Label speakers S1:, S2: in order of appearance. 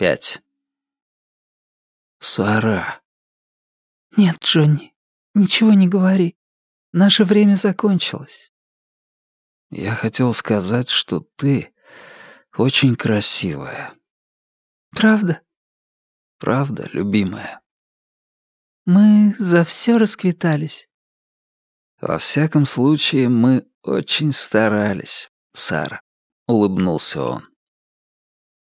S1: пять. «Сара».
S2: «Нет, Джонни, ничего не говори. Наше время закончилось».
S1: «Я хотел сказать, что ты очень красивая».
S2: «Правда?»
S1: «Правда, любимая».
S2: «Мы за все расквитались».
S1: «Во всяком случае, мы очень старались, Сара», — улыбнулся он.